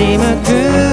しむく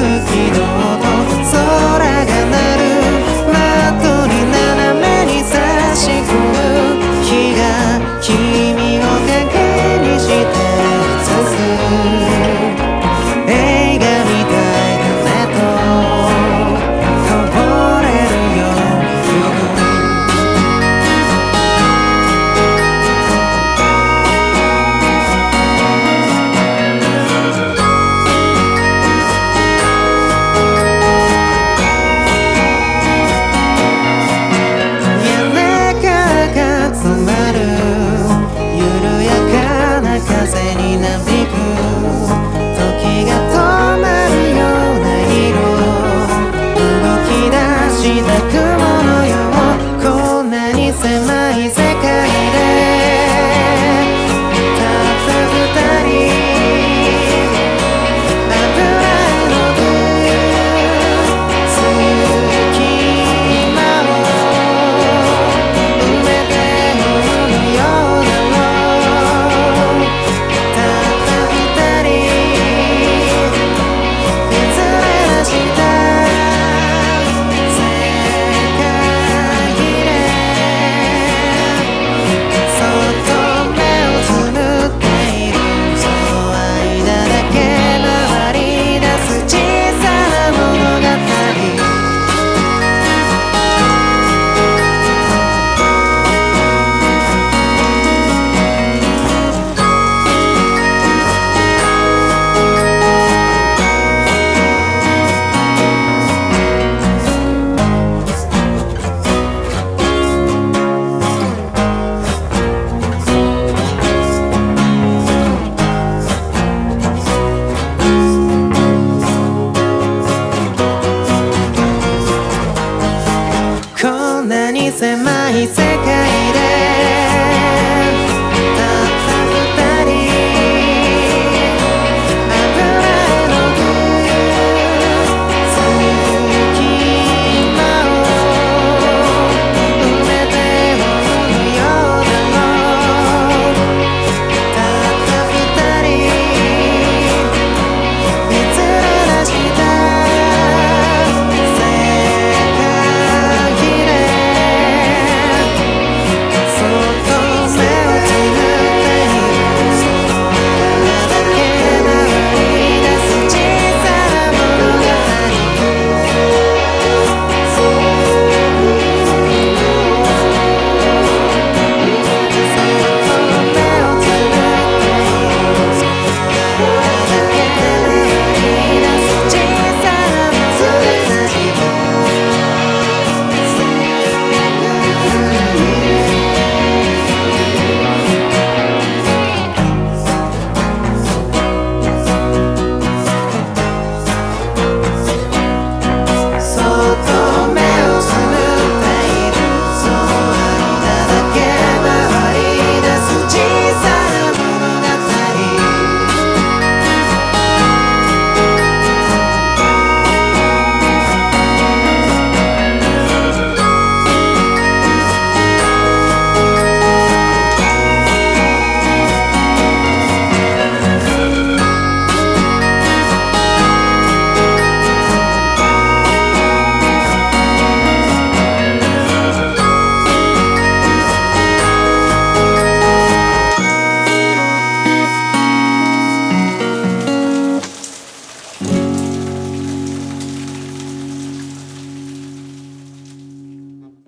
狭い世界